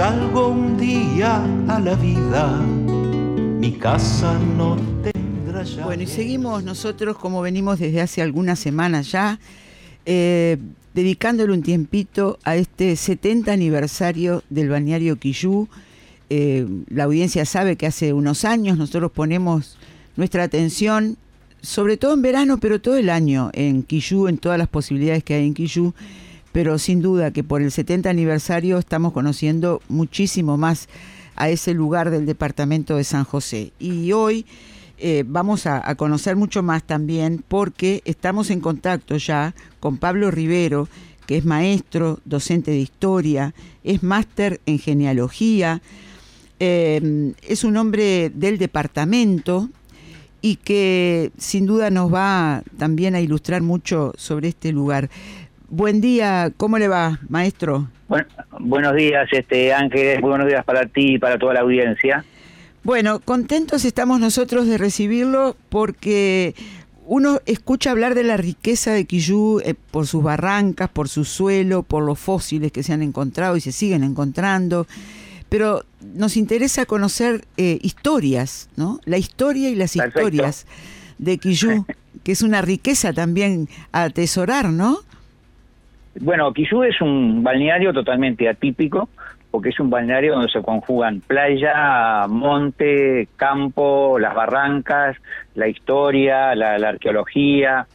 Salgo un día a la vida, mi casa no tendrá ya. Bueno, y seguimos nosotros como venimos desde hace algunas semanas ya, eh, dedicándole un tiempito a este 70 aniversario del balneario Quillú. Eh, la audiencia sabe que hace unos años nosotros ponemos nuestra atención, sobre todo en verano, pero todo el año en Quillú, en todas las posibilidades que hay en Quillú pero sin duda que por el 70 aniversario estamos conociendo muchísimo más a ese lugar del departamento de San José. Y hoy eh, vamos a, conocer mucho más también porque estamos en contacto ya con Pablo Rivero, que es maestro, docente de historia, es máster en genealogía, eh, es un hombre del departamento y que sin duda nos va también a ilustrar mucho sobre este lugar. Buen día, ¿cómo le va, maestro? Bueno, buenos días, este Ángeles, buenos días para ti y para toda la audiencia. Bueno, contentos estamos nosotros de recibirlo porque uno escucha hablar de la riqueza de Quillú eh, por sus barrancas, por su suelo, por los fósiles que se han encontrado y se siguen encontrando, pero nos interesa conocer eh, historias, ¿no? La historia y las Perfecto. historias de Quillú, que es una riqueza también a atesorar, ¿no? Bueno, Quillú es un balneario totalmente atípico, porque es un balneario donde se conjugan playa, monte, campo, las barrancas, la historia, la, la arqueología.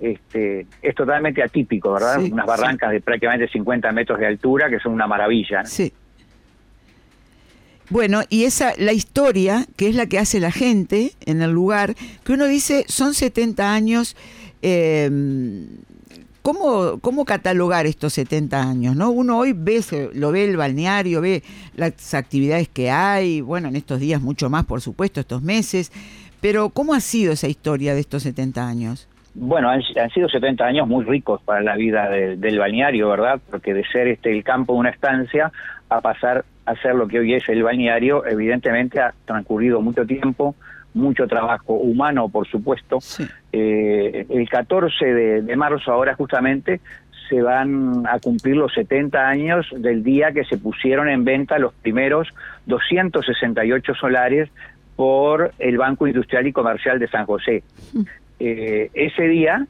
Este, es totalmente atípico, ¿verdad? Sí, Unas barrancas de prácticamente 50 metros de altura que son una maravilla. ¿no? Sí. Bueno, y esa, la historia, que es la que hace la gente en el lugar, que uno dice, son 70 años, eh, ¿cómo, ¿cómo catalogar estos 70 años? ¿no? Uno hoy ve, lo ve el balneario, ve las actividades que hay, bueno, en estos días mucho más, por supuesto, estos meses, pero ¿cómo ha sido esa historia de estos 70 años? Bueno, han, han sido 70 años muy ricos para la vida de- del balneario, ¿verdad? Porque de ser este el campo de una estancia a pasar a ser lo que hoy es el balneario, evidentemente ha transcurrido mucho tiempo, mucho trabajo humano, por supuesto. Sí. Eh, el 14 de, de marzo ahora justamente se van a cumplir los 70 años del día que se pusieron en venta los primeros 268 solares por el Banco Industrial y Comercial de San José. Eh, ese día,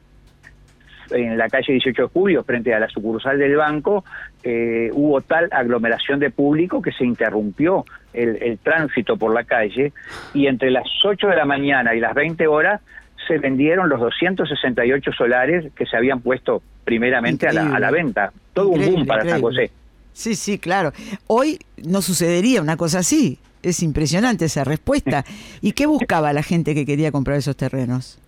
en la calle 18 de julio, frente a la sucursal del banco, eh, hubo tal aglomeración de público que se interrumpió el, el tránsito por la calle y entre las 8 de la mañana y las 20 horas se vendieron los 268 solares que se habían puesto primeramente a la, a la venta. Todo un boom para San. José. Sí, sí, claro. Hoy no sucedería una cosa así. Es impresionante esa respuesta. ¿Y qué buscaba la gente que quería comprar esos terrenos?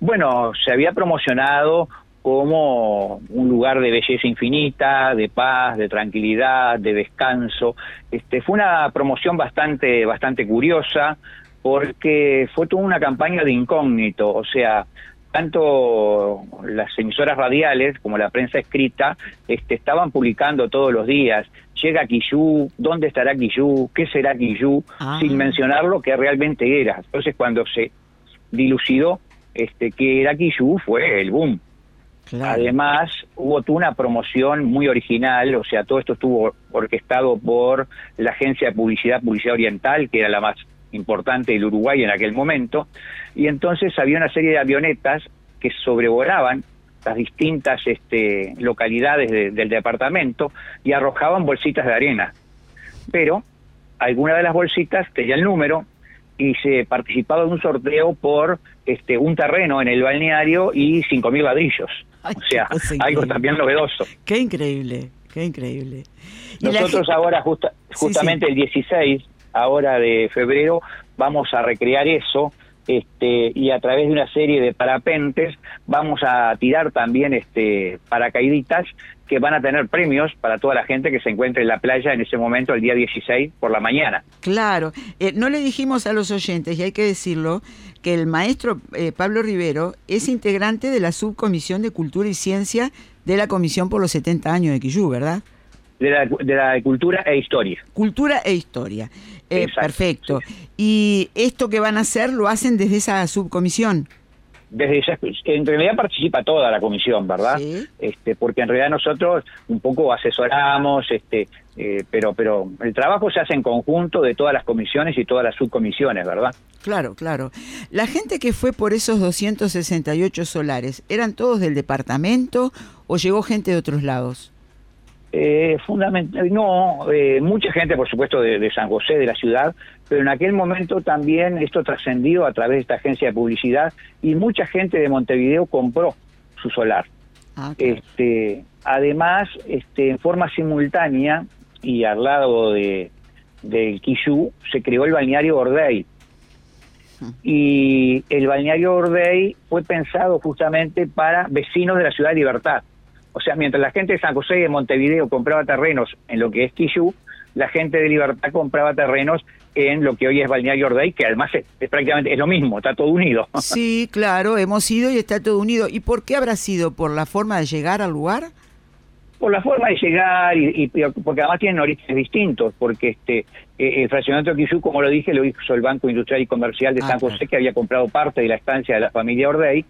Bueno, se había promocionado como un lugar de belleza infinita, de paz, de tranquilidad, de descanso. Este, fue una promoción bastante, bastante curiosa porque fue toda una campaña de incógnito, o sea, tanto las emisoras radiales como la prensa escrita este, estaban publicando todos los días, llega Quillú, ¿dónde estará Quillú? ¿Qué será Quillú? Ah. Sin mencionar lo que realmente era. Entonces cuando se dilucidó este, que era Quillú fue el boom. Claro. Además, hubo una promoción muy original, o sea, todo esto estuvo orquestado por la agencia de publicidad Publicidad Oriental, que era la más importante del Uruguay en aquel momento, y entonces había una serie de avionetas que sobrevolaban las distintas este, localidades de- del departamento y arrojaban bolsitas de arena. Pero alguna de las bolsitas tenía el número y se participaba de un sorteo por este un terreno en el balneario y 5.000 ladrillos. Ay, o sea, algo también novedoso. Qué increíble, qué increíble. Y Nosotros ahora, justa- Sí, justamente sí. el 16, ahora de febrero, vamos a recrear eso este, y a través de una serie de parapentes vamos a tirar también este, paracaíditas que van a tener premios para toda la gente que se encuentre en la playa en ese momento, el día 16 por la mañana. Claro, Eh, no le dijimos a los oyentes, y hay que decirlo, que el maestro eh, Pablo Rivero es integrante de la subcomisión de Cultura y Ciencia de la Comisión por los 70 años de Quillú, ¿verdad? De la, de la cultura e historia. Cultura e historia. Eh, Exacto, perfecto. Y esto que van a hacer lo hacen desde esa subcomisión. Desde esa, en realidad participa toda la comisión, ¿verdad? Este, porque en realidad nosotros un poco asesoramos, este, eh, pero, pero el trabajo se hace en conjunto de todas las comisiones y todas las subcomisiones, ¿verdad? Claro, claro. La gente que fue por esos 268 solares, ¿eran todos del departamento o llegó gente de otros lados? Eh, fundamental, no, eh, mucha gente, por supuesto, de, San José, de la ciudad, pero en aquel momento también esto trascendió a través de esta agencia de publicidad y mucha gente de Montevideo compró su solar. Ah, este, además, este, en forma simultánea y al lado de del Quillú se creó el balneario Ordey. Y el balneario Ordey fue pensado justamente para vecinos de la ciudad de Libertad o sea, mientras la gente de San José y de Montevideo compraba terrenos en lo que es Quillú, la gente de Libertad compraba terrenos en lo que hoy es Balneario Ordey, que además es, prácticamente es lo mismo, está todo unido. Sí, claro, hemos ido y está todo unido. ¿Y por qué habrá sido? ¿Por la forma de llegar al lugar? Por la forma de llegar y, porque además tienen orígenes distintos, porque este eh, el fraccionamiento de Quillú, como lo dije, lo hizo el Banco Industrial y Comercial de ah, San José, que había comprado parte de la estancia de la familia Ordey,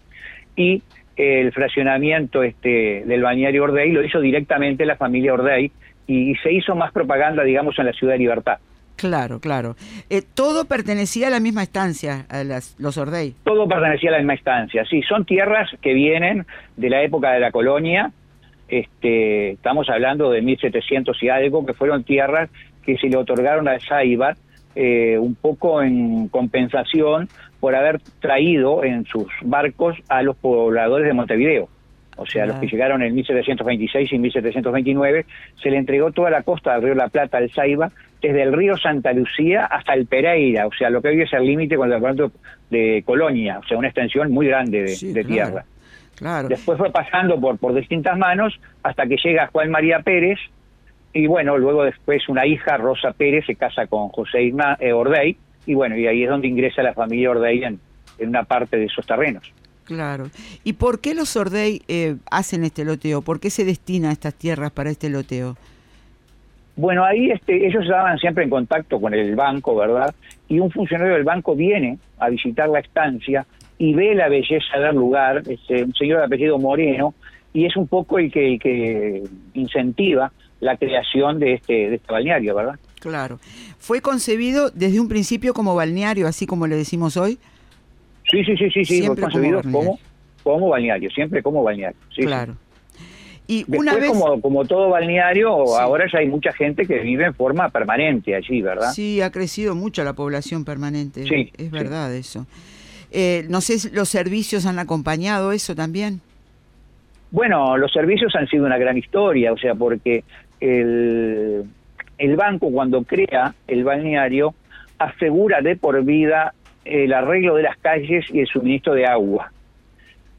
y el fraccionamiento este, del bañario Ordey lo hizo directamente la familia Ordey y, se hizo más propaganda, digamos, en la ciudad de Libertad. Claro, claro. Eh, todo pertenecía a la misma estancia, a los Ordey. Todo pertenecía a la misma estancia, sí. Son tierras que vienen de la época de la colonia. Este, estamos hablando de 1700 y algo, que fueron tierras que se le otorgaron a Saibar eh, un poco en compensación por haber traído en sus barcos a los pobladores de Montevideo. O sea, los que llegaron en 1726 y 1729, se le entregó toda la costa del río La Plata al Saiba, desde el río Santa Lucía hasta el Pereira, o sea, lo que hoy es el límite con el departamento de Colonia, o sea, una extensión muy grande de, tierra. Claro. Después fue pasando por, por distintas manos hasta que llega Juan María Pérez, y bueno, luego después una hija, Rosa Pérez, se casa con José Igna, eh, Ordey, y bueno, y ahí es donde ingresa la familia Ordey en, una parte de esos terrenos. Claro. ¿Y por qué los Ordey eh, hacen este loteo? ¿Por qué se destina estas tierras para este loteo? Bueno, ahí este, ellos estaban siempre en contacto con el banco, ¿verdad? Y un funcionario del banco viene a visitar la estancia y ve la belleza del lugar, este, un señor de apellido Moreno, y es un poco el que, el que incentiva la creación de este, de este balneario, ¿verdad? Claro. ¿Fue concebido desde un principio como balneario, así como le decimos hoy? Sí, sí, sí, sí, sí fue concebido como, como, balneario, siempre como balneario. claro. Y una vez... como, como todo balneario, ahora ya hay mucha gente que vive en forma permanente allí, ¿verdad? Sí, ha crecido mucho la población permanente, sí, es verdad eso. Eh, no sé, ¿los servicios han acompañado eso también? Bueno, los servicios han sido una gran historia, o sea, porque el, el banco cuando crea el balneario asegura de por vida el arreglo de las calles y el suministro de agua.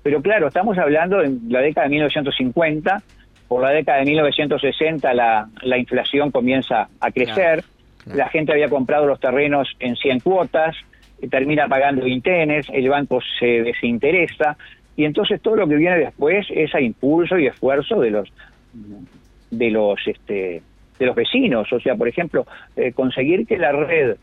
Pero claro, estamos hablando de la década de 1950, por la década de 1960 la, la inflación comienza a crecer, la gente había comprado los terrenos en 100 cuotas, termina pagando vintenes, el banco se desinteresa, y entonces todo lo que viene después es a impulso y esfuerzo de los de los este de los vecinos. O sea, por ejemplo, eh, conseguir que la red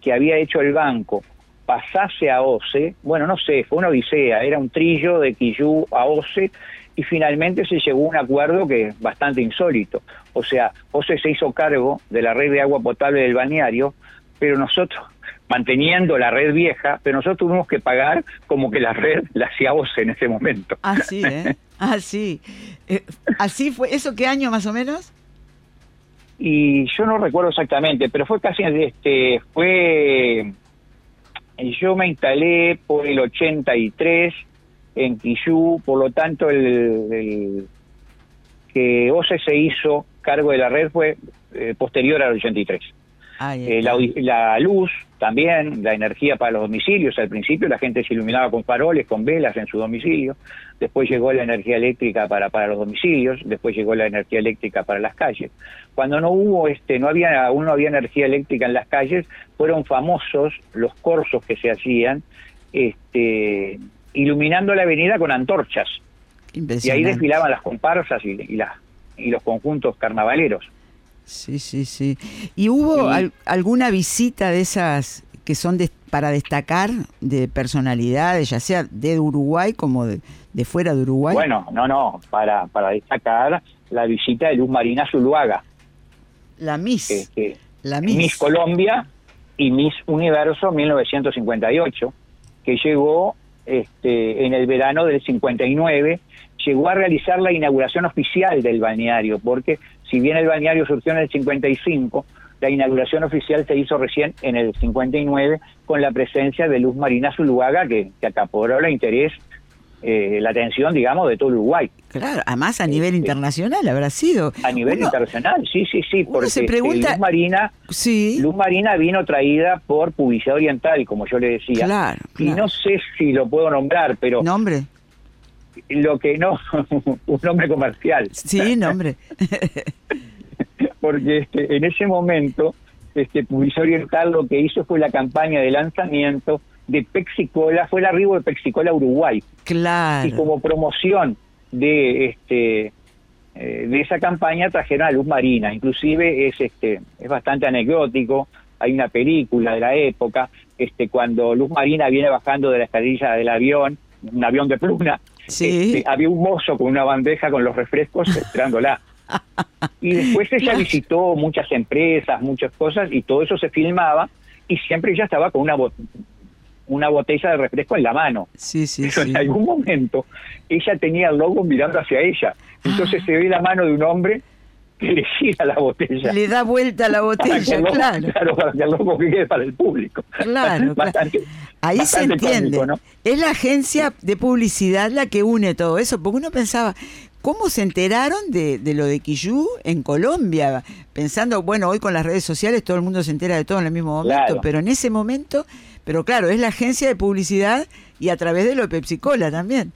que había hecho el banco pasase a OCE, bueno, no sé, fue una odisea, era un trillo de Quillú a OCE y finalmente se llegó a un acuerdo que es bastante insólito. O sea, OCE se hizo cargo de la red de agua potable del balneario, pero nosotros, manteniendo la red vieja, pero nosotros tuvimos que pagar como que la red la hacía OCE en ese momento. Así, ¿eh? Así. Eh, ¿Así fue? ¿Eso qué año más o menos? Y yo no recuerdo exactamente, pero fue casi, este, fue, yo me instalé por el 83 en Quillú, por lo tanto el, que OCE se hizo cargo de la red fue eh, posterior al 83. Eh, la, luz también, la energía para los domicilios. Al principio la gente se iluminaba con faroles, con velas en su domicilio. Después llegó la energía eléctrica para, para los domicilios. Después llegó la energía eléctrica para las calles. Cuando no hubo, este, no había, aún no había energía eléctrica en las calles, fueron famosos los corsos que se hacían, este, iluminando la avenida con antorchas. Y ahí desfilaban las comparsas y, y, y los conjuntos carnavaleros. Sí, sí, sí. ¿Y hubo alguna visita de esas que son para destacar de personalidades, ya sea de Uruguay como de, fuera de Uruguay? Bueno, no, no, para, para destacar la visita de Luz Marina Zuluaga. La Miss. Este, la Miss. Miss Colombia y Miss Universo 1958, que llegó este, en el verano del 59, llegó a realizar la inauguración oficial del balneario, porque si bien el balneario surgió en el 55, la inauguración oficial se hizo recién en el 59 con la presencia de Luz Marina Zuluaga, que, que acaparó el interés, eh, la atención, digamos, de todo Uruguay. Claro, además a nivel internacional habrá sido. A nivel internacional, sí, sí, sí, porque se pregunta, Luz Marina, sí. Luz Marina vino traída por Publicidad Oriental, como yo le decía. Claro, Y no sé si lo puedo nombrar, pero nombre. Lo que no, un nombre comercial. Sí, nombre. porque este, en ese momento este Publicidad Oriental lo que hizo fue la campaña de lanzamiento de Pexicola, fue el arribo de Pexicola a Uruguay. Claro. Y como promoción de este eh, de esa campaña trajeron a Luz Marina, inclusive es este es bastante anecdótico, hay una película de la época, este cuando Luz Marina viene bajando de la escalilla del avión, un avión de pluna, sí. Este, había un mozo con una bandeja con los refrescos esperándola. Y después ella visitó muchas empresas, muchas cosas, y todo eso se filmaba, y siempre ella estaba con una, una botella de refresco en la mano. Sí, sí, Pero en algún momento ella tenía el logo mirando hacia ella. Entonces ah. se ve la mano de un hombre que le gira la botella. Le da vuelta la botella, claro. Claro, para que el logo quede para el público. Claro, Ahí se entiende. Es la agencia de publicidad la que une todo eso, porque uno pensaba, ¿Cómo se enteraron de, lo de Quillú en Colombia? Pensando, bueno, hoy con las redes sociales todo el mundo se entera de todo en el mismo momento, pero en ese momento, pero claro, es la agencia de publicidad y a través de lo de Pepsi Cola también.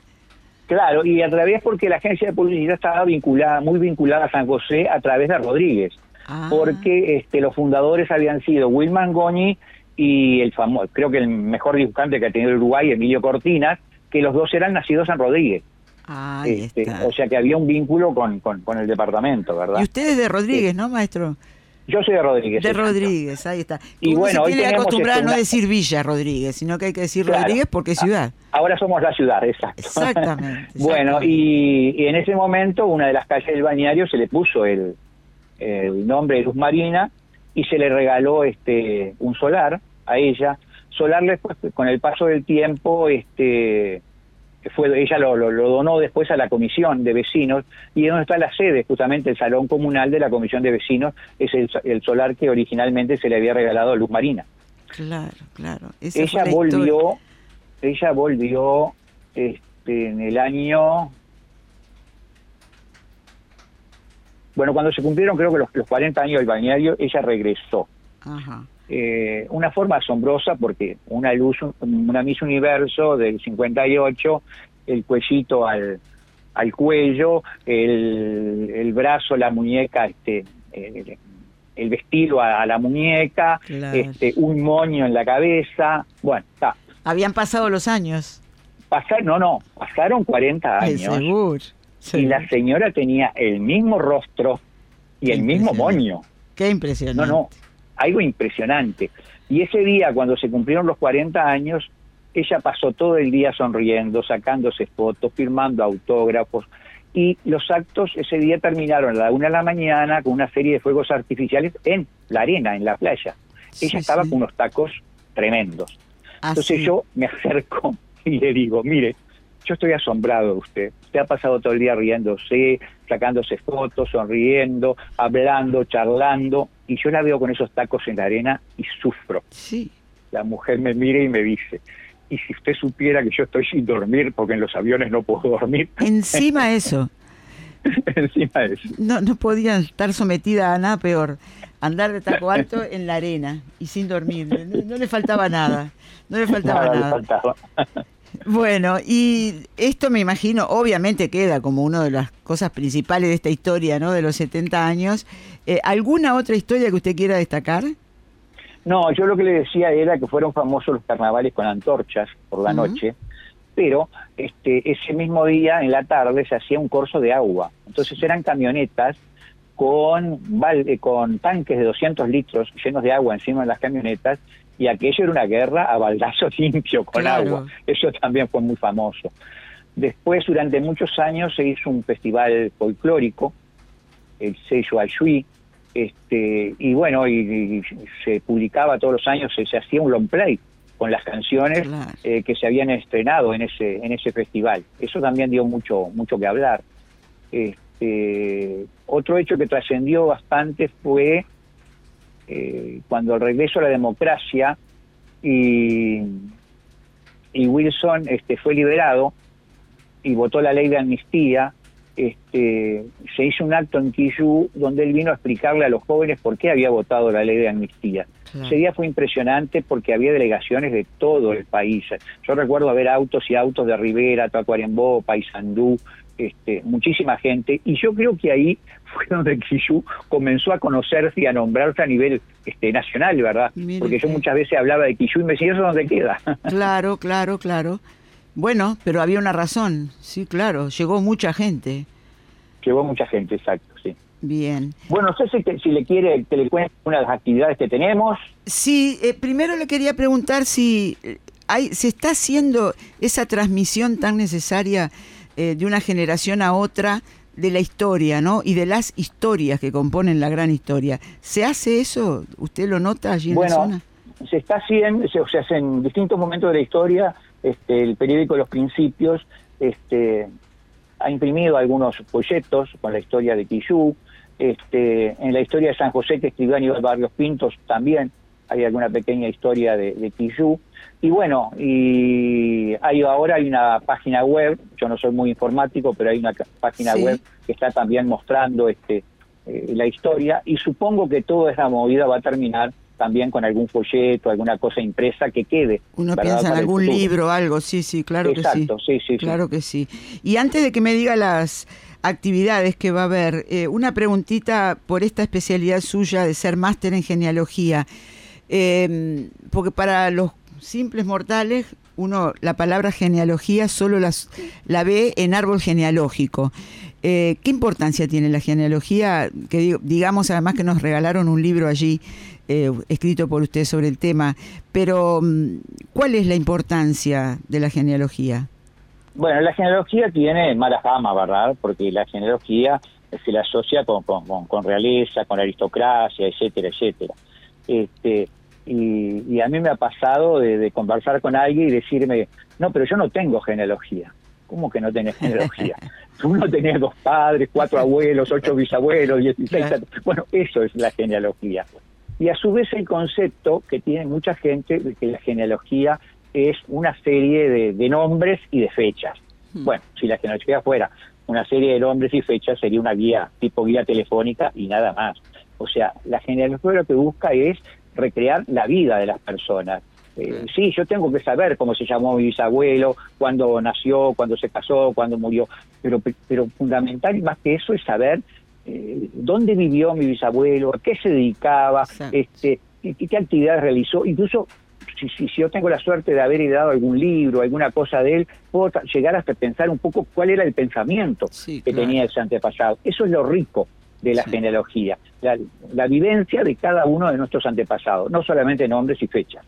Claro, y a través porque la agencia de publicidad estaba vinculada, muy vinculada a San José a través de Rodríguez, ah. porque este, los fundadores habían sido Wilman Goñi y el famoso, creo que el mejor dibujante que ha tenido Uruguay, Emilio Cortinas, que los dos eran nacidos en Rodríguez. Este, o sea que había un vínculo con, con, el departamento, ¿verdad? Y usted es de Rodríguez, ¿no, maestro? Yo soy de Rodríguez. De Rodríguez, ahí está. Y bueno, se tiene que acostumbrar a no decir Villa Rodríguez, sino que hay que decir Rodríguez porque es ciudad. Ahora somos la ciudad, exacto. Exactamente. bueno, y, en ese momento una de las calles del bañario se le puso el, el nombre de Luz Marina y se le regaló este un solar a ella. Solar después, con el paso del tiempo, este fue ella lo, lo, donó después a la comisión de vecinos y es donde está la sede, justamente el salón comunal de la comisión de vecinos, es el, solar que originalmente se le había regalado a Luz Marina. Claro, claro. ella volvió, ella volvió este, en el año bueno, cuando se cumplieron creo que los, los 40 años del balneario, ella regresó. Ajá. Eh, una forma asombrosa porque una luz, una Miss Universo del 58, el cuellito al, al cuello, el, el brazo, la muñeca, este, el, vestido a, la muñeca, este, un moño en la cabeza, bueno, está. Habían pasado los años. Pasar, no, no, pasaron 40 años. Y la señora tenía el mismo rostro y el mismo moño. Qué impresionante. No, no, algo impresionante. Y ese día, cuando se cumplieron los 40 años, ella pasó todo el día sonriendo, sacándose fotos, firmando autógrafos. Y los actos ese día terminaron a la una de la mañana con una serie de fuegos artificiales en la arena, en la playa. ella estaba con unos tacos tremendos. Ah, Entonces yo me acerco y le digo, mire, yo estoy asombrado de usted. Usted ha pasado todo el día riéndose, sacándose fotos, sonriendo, hablando, charlando, y yo la veo con esos tacos en la arena y sufro. Sí. La mujer me mira y me dice, y si usted supiera que yo estoy sin dormir porque en los aviones no puedo dormir. Encima eso. Encima eso. No, no podían estar sometida a nada peor. Andar de taco alto en la arena y sin dormir. No, le faltaba nada. No le faltaba nada. faltaba. Bueno, y esto me imagino, obviamente queda como una de las cosas principales de esta historia, ¿no? De los 70 años. Eh, ¿Alguna otra historia que usted quiera destacar? No, yo lo que le decía era que fueron famosos los carnavales con antorchas por la noche, pero este, ese mismo día, en la tarde, se hacía un corso de agua. Entonces eran camionetas con, con tanques de 200 litros llenos de agua encima de las camionetas y aquello era una guerra a baldazo limpio con Claro. agua. Eso también fue muy famoso. Después, durante muchos años, se hizo un festival folclórico, el sello Ayui, este, y bueno, y, y se publicaba todos los años, se, se hacía un long play con las canciones Claro. eh, que se habían estrenado en ese en ese festival. Eso también dio mucho mucho que hablar. Este, otro hecho que trascendió bastante fue eh, cuando el regreso a la democracia y, y Wilson este, fue liberado y votó la ley de amnistía, este, se hizo un acto en Quillú donde él vino a explicarle a los jóvenes por qué había votado la ley de amnistía. Ese día fue impresionante porque había delegaciones de todo el país. Yo recuerdo ver autos y autos de Rivera, Tacuarembó, Paysandú, este, muchísima gente, y yo creo que ahí fue donde Quillú comenzó a conocerse y a nombrarse a nivel este, nacional, ¿verdad? Mire Porque yo muchas veces hablaba de Quillú y me decía, ¿eso dónde queda? Claro, claro, claro. Bueno, pero había una razón. Sí, claro, llegó mucha gente. Llevó mucha gente, exacto, sí. Bien. Bueno, no sé si, te- si le quiere que le cuente una de las actividades que tenemos. Sí, eh, primero le quería preguntar si eh, hay, se está haciendo esa transmisión tan necesaria eh, de una generación a otra de la historia, ¿no? Y de las historias que componen la gran historia. ¿Se hace eso? ¿Usted lo nota allí en la Bueno, zona? se está haciendo, se, o sea, en distintos momentos de la historia, este, el periódico Los Principios este, ha imprimido algunos folletos con la historia de Quillú, este, en la historia de San José que escribió Aníbal Barrios Pintos también hay alguna pequeña historia de, de Quillú. Y bueno, y hay ahora hay una página web, yo no soy muy informático, pero hay una página Sí. web que está también mostrando este eh, la historia y supongo que toda esa movida va a terminar también con algún folleto, alguna cosa impresa que quede. Uno piensa en algún futuro. libro, algo, sí, sí, claro que sí. Exacto, sí, sí, sí. Claro que sí. Y antes de que me diga las actividades que va a haber, eh, una preguntita por esta especialidad suya de ser máster en genealogía. Eh, porque para los simples mortales, uno la palabra genealogía solo las, la ve en árbol genealógico. Eh, ¿Qué importancia tiene la genealogía? Que digamos además que nos regalaron un libro allí eh, escrito por usted sobre el tema, pero mm, ¿cuál es la importancia de la genealogía? Bueno, la genealogía tiene mala fama, ¿verdad? Porque la genealogía se la asocia con, con- con realeza, con aristocracia, etcétera, etcétera. Este, y, y a mí me ha pasado de, de conversar con alguien y decirme, no, pero yo no tengo genealogía. ¿Cómo que no tenés genealogía? Tú no tenés dos padres, cuatro abuelos, ocho bisabuelos, dieciséis... Bueno, eso es la genealogía. Y a su vez el concepto que tiene mucha gente de que la genealogía es una serie de, de nombres y de fechas. Bueno, si la genealogía fuera una serie de nombres y fechas, sería una guía, tipo guía telefónica y nada más. O sea, la genealogía lo que busca es recrear la vida de las personas. Eh, sí, yo tengo que saber cómo se llamó mi bisabuelo, cuándo nació, cuándo se casó, cuándo murió, pero, pero fundamental y más que eso es saber eh, dónde vivió mi bisabuelo, a qué se dedicaba, este, qué, qué actividades realizó, incluso si, si, si yo tengo la suerte de haber heredado algún libro, alguna cosa de él, puedo llegar hasta pensar un poco cuál era el pensamiento Sí, que claro. tenía ese antepasado. Eso es lo rico de la Sí. genealogía, la, la vivencia de cada uno de nuestros antepasados, no solamente nombres y fechas.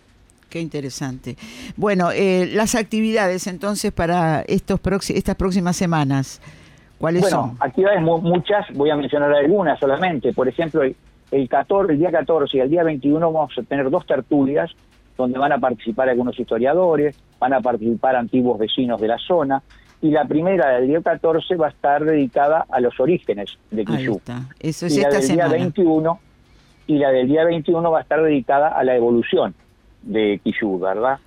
Qué interesante. Bueno, eh, las actividades entonces para estos estas próximas semanas, ¿cuáles Bueno, son? actividades mu- muchas, voy a mencionar algunas solamente. Por ejemplo, el, el, 14, el día 14 y el día 21 vamos a tener dos tertulias donde van a participar algunos historiadores, van a participar antiguos vecinos de la zona. Y la primera del día 14 va a estar dedicada a los orígenes de Quillú. Eso es y la esta del semana. día 21 y la del día 21 va a estar dedicada a la evolución de Quillú, ¿verdad?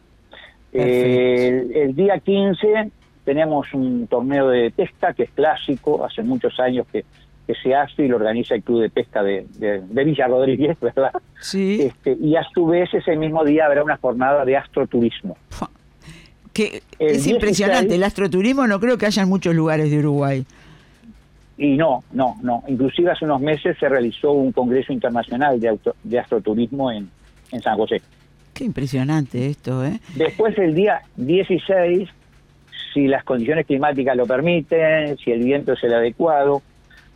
Eh, el, el día 15 tenemos un torneo de pesca que es clásico, hace muchos años que, que se hace y lo organiza el Club de Pesca de, de, de Villa Rodríguez, ¿verdad? Sí. Este, y a su vez ese mismo día habrá una jornada de astroturismo. Fua. Que el es impresionante. 16 El astroturismo no creo que haya en muchos lugares de Uruguay. Y no, no, no. Inclusive hace unos meses se realizó un congreso internacional de, auto- de astroturismo en, en San José. Qué impresionante esto, ¿eh? Después el día 16, si las condiciones climáticas lo permiten, si el viento es el adecuado,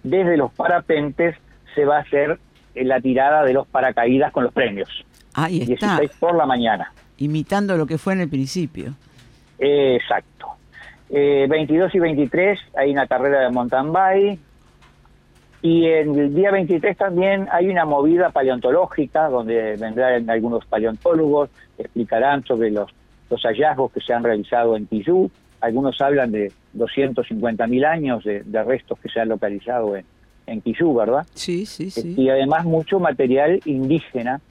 desde los parapentes se va a hacer la tirada de los paracaídas con los premios. Ahí está. 16 por la mañana. Imitando lo que fue en el principio. Exacto. 22 y 23 hay una carrera de mountain bike. Y en el día 23 también hay una movida paleontológica donde vendrán algunos paleontólogos, explicarán sobre los, los hallazgos que se han realizado en Tizú. Algunos hablan de 250.000 años de, restos que se han localizado en, en ¿verdad? Sí, sí, sí. Y además mucho material indígena.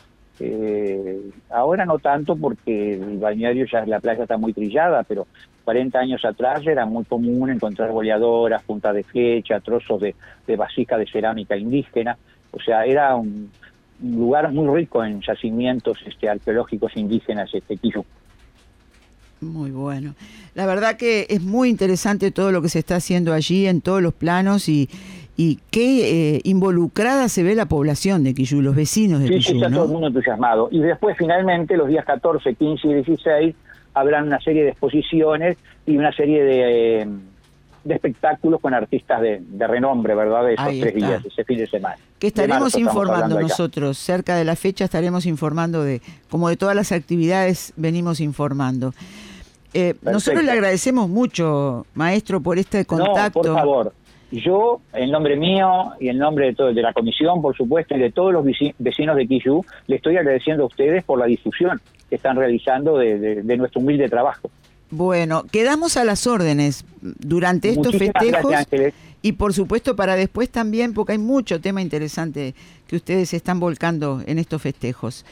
Eh, ahora no tanto porque el balneario ya la playa está muy trillada, pero 40 años atrás era muy común encontrar boleadoras, puntas de flecha, trozos de, de vasija de cerámica indígena. O sea, era un, lugar muy rico en yacimientos este, arqueológicos indígenas, este Quillú. Muy bueno. La verdad que es muy interesante todo lo que se está haciendo allí en todos los planos y, y qué eh, involucrada se ve la población de Quillú, los vecinos de sí, Quillú. Sí, está todo el mundo entusiasmado. Y después, finalmente, los días 14, 15 y 16, habrán una serie de exposiciones y una serie de, eh, de espectáculos con artistas de, renombre, ¿verdad? De esos tres días, ese fin de semana. Que estaremos informando nosotros, cerca de la fecha estaremos informando de, como de todas las actividades venimos informando. Eh, nosotros le agradecemos mucho, maestro, por este contacto. por favor. Yo, en nombre mío y en nombre de, todo, de la comisión, por supuesto, y de todos los vecinos de Quillú, le estoy agradeciendo a ustedes por la difusión que están realizando de, nuestro humilde trabajo. Bueno, quedamos a las órdenes durante estos festejos y por supuesto para después también, porque hay mucho tema interesante que ustedes están volcando en estos festejos.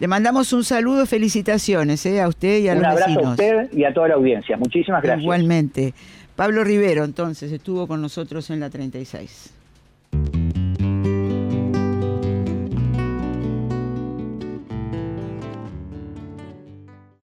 Le mandamos un saludo, felicitaciones eh, a usted y a los vecinos. Un abrazo a usted y a toda la audiencia. Muchísimas gracias. Igualmente. Pablo Rivero, entonces, estuvo con nosotros en la 36.